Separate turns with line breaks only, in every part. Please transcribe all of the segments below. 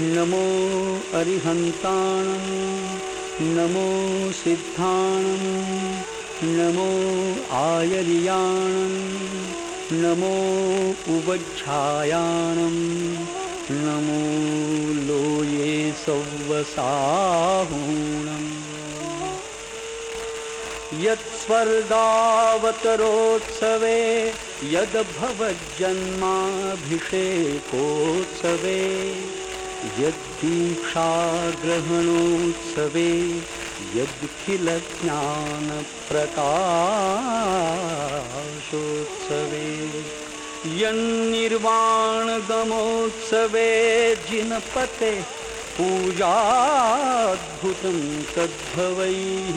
नमो अरिहन्ताणं नमो सिद्धाणं नमो आयर्याणं नमो उवच्छायाणं नमो लोये सौवसाहूणम् यत्स्वर्गावतरोत्सवे यद्भवज्जन्माभिषेकोत्सवे यद्दीक्षाग्रहणोत्सवे यद्खिलज्ञानप्रकाशोत्सवे। यन्निर्वाणगमोत्सवे जिनपते पूजाद्भुतं तद्भवैः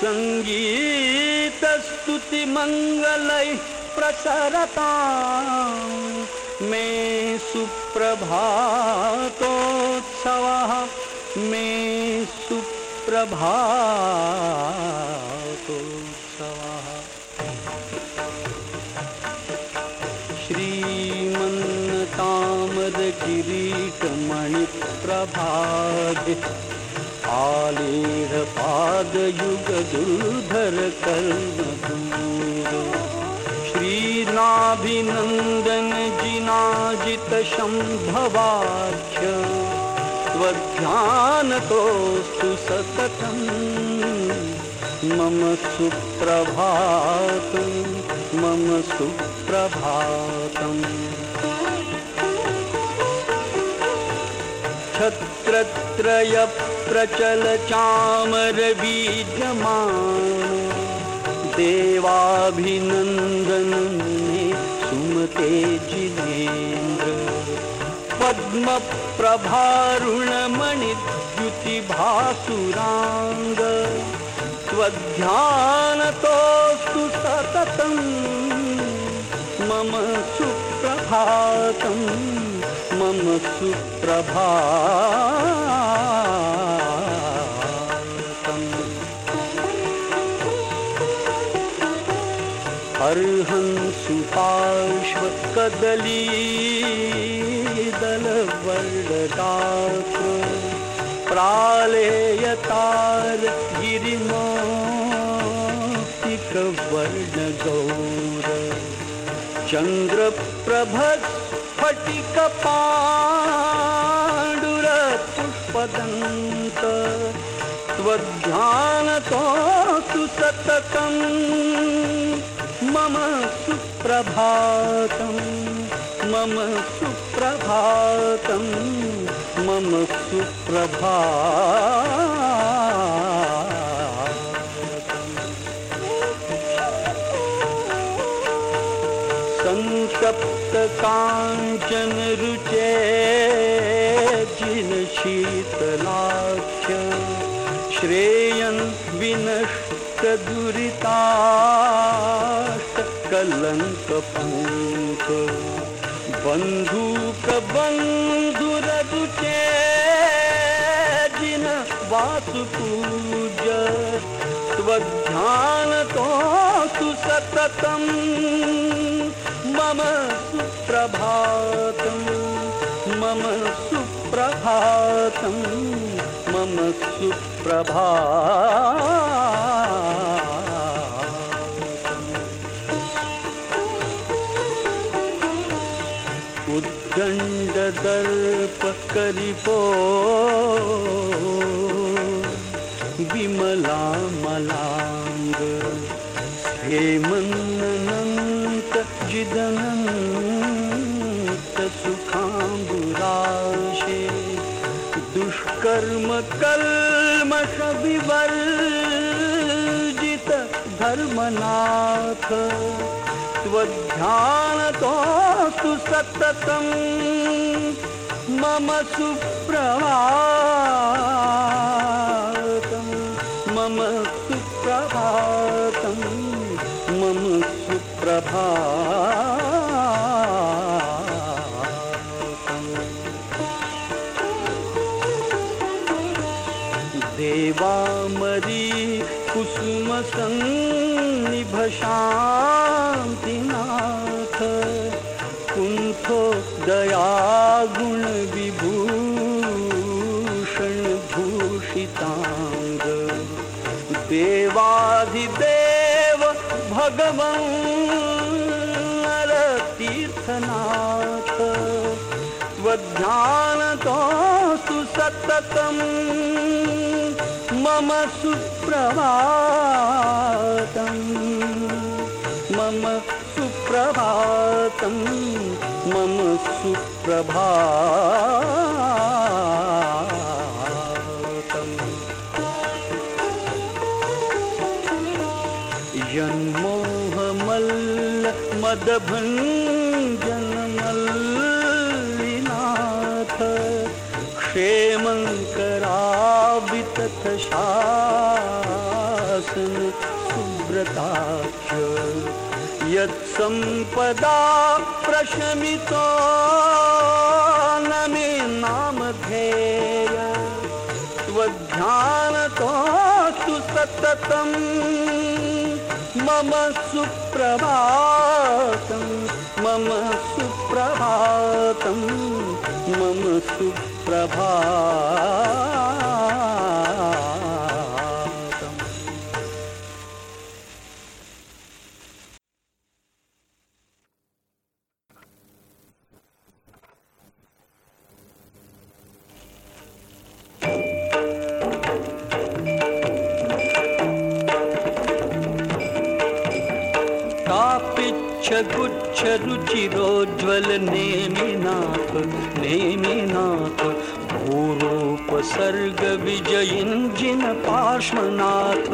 सङ्गीतस्तुतिमङ्गलैः प्रसरता मे सुप्रभातोत्सवः। मे सुप्रभातोत्सवः। श्रीमन्नतामदकिरीटमणिप्रभागे आलेरपादयुगदुर्धर श्रीनाभिनन्दन जिनाजितशम्भवाख्य त्वध्यानतोऽस्तु सततं मम सुप्रभातं मम सुप्रभातम्। छत्रत्रयप्रचलचामरबीजमान देवाभिनन्दन सुमते जिनेन्द्र। पद्मप्रभारुणमणिद्युतिभासुराङ्ग। त्वध्यानतोऽस्तु सततं मम सुप्रभातम्। मम सुप्रभा अर्हंसुपार्श्वकदलीदलवर्णदात्र प्रालेयतार गिरिमौक्तिकवर्णगौर चन्द्रप्रभस्फटिकपाण्डुरपुष्पदन्त त्वध्यानतोऽस्तु सततं मम सुप्रभातं मम सुप्रभातं मम सुप्रभा सन्तप्तकाञ्चनरुचे जिनशीतलाख्य श्रेयन् विनष्टदुरिताष्टकलङ्कपङ्क बन्धूकबन्धुरदुचे जिन वासुपूज त्वध्यानतोऽस्तु सततम्। मम सुप्रभातं मम सुप्रभातं मम सुप्रभा उद्दण्डदर्पकरिपो विमलामलाङ्ग हेमन्नन्त जिदनन्त सुखाम्बुराशे दुष्कर्म कल्मषविवर्जित धर्मनाथ त्वध्यानतोऽस्तु सततं मम सुप्रभातं मम सुप्रभातं मम सुप्रभा देवामरी कुसुमसन्निभशान्तिना नरतीर्थनाथ त्वध्यानतोऽस्तु सततं मम सुप्रभातम्। मम सुप्रभातं मम सुप्रभातम् मदभञ्जनमल्लिनाथ क्षेमङ्करावितथ शासन सुव्रताक्ष यत्सम्पदा प्रशमितो न मे नामधेय त्वध्यानतोऽस्तु सततम् मम सुप्रभातं मम सुप्रभातं मम सुप्रभातम् गुच्छ रुचिरोज्ज्वल नेमिनाथ नेमिनाथ भूरोपसर्ग विजयिञ्जिन पार्श्वनाथ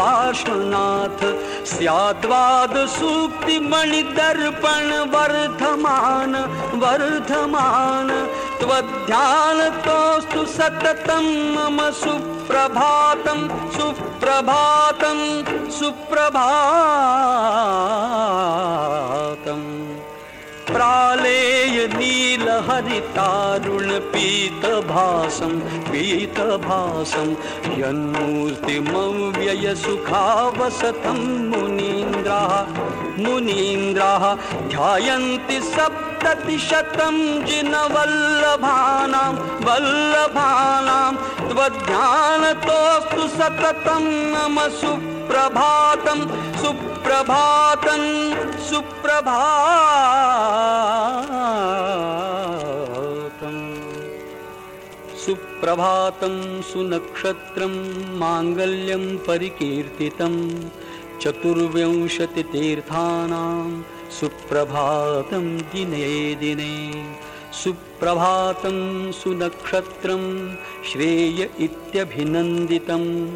पार्श्वनाथ स्याद्वाद सूक्तिमणिदर्पण वर्धमान वर्धमान त्वध्यानतोऽस्तु सततं मम सुप्रभातं सुप्रभातं सुप्रभातम् प्रालेय नीलहरितारुणपीतभासं पीतभासं यन्मूर्तिमव्ययसुखावसतं मुनीन्द्राः मुनीन्द्राः ध्यायन्ति सप्ततिशतं जिनवल्लभानां, वल्लभानां। त्वध्यानतोऽस्तु सततं मम सुप्रभातं सुप्रभातं सुप्रभातम् सुप्रभातं सुनक्षत्रं माङ्गल्यं परिकीर्तितं चतुर्विंशतितीर्थानां सुप्रभातं दिने दिने। सुप्रभातं सुनक्षत्रं श्रेय इत्यभिनन्दितं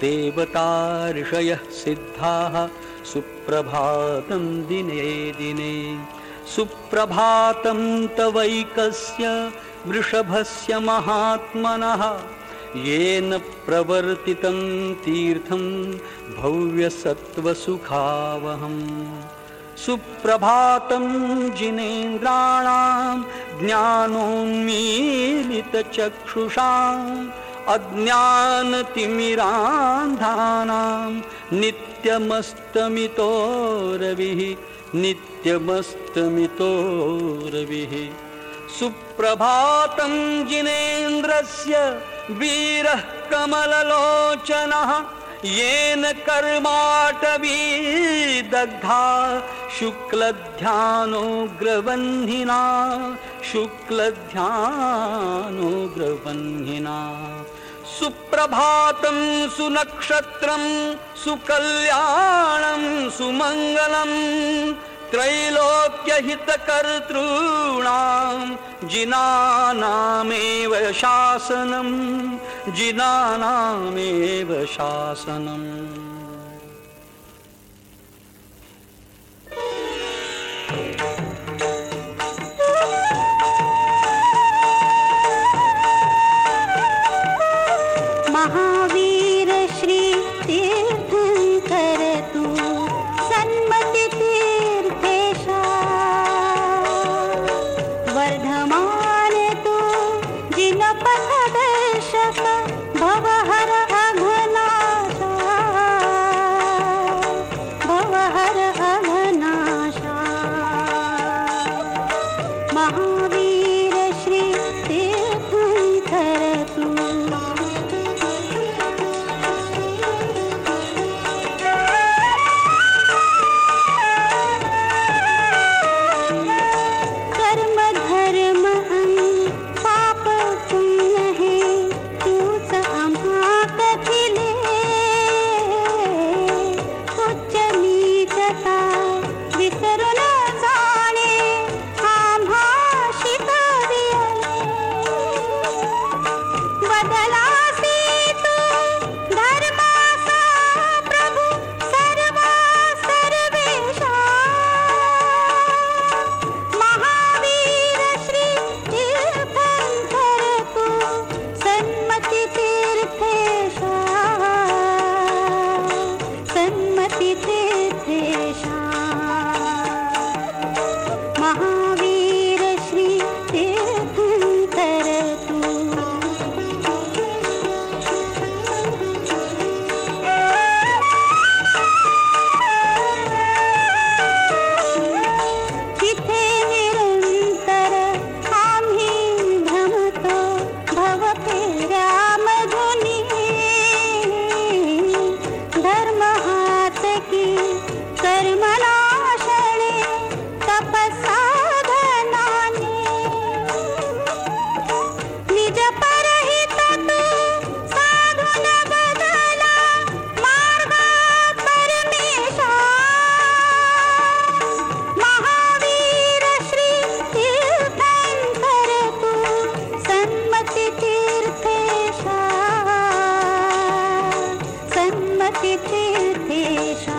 देवता ऋषयः सिद्धाः सुप्रभातं दिने दिने सुप्रभातं तवैकस्य वृषभस्य महात्मनः। येन प्रवर्तितं तीर्थं भव्यसत्त्वसुखावहम्। सुप्रभातं जिनेन्द्राणां ज्ञानोन्मीलितचक्षुषाम् अज्ञानतिमिरान्धानां नित्यमस्तमितो रविः नित्यमस्तमितो रविः सुप्रभातं जिनेन्द्रस्य वीरः कमललोचनः येन कर्माटवी दग्धा शुक्लध्यानोग्रवह्निना शुक्लध्यानोग्रवह्निना। सुप्रभातं सुनक्षत्रं सुकल्याणं सुमङ्गलम् त्रैलोक्यहितकर्तॄणां जिनानामेव शासनं जिनानामेव शासनम् Krishna.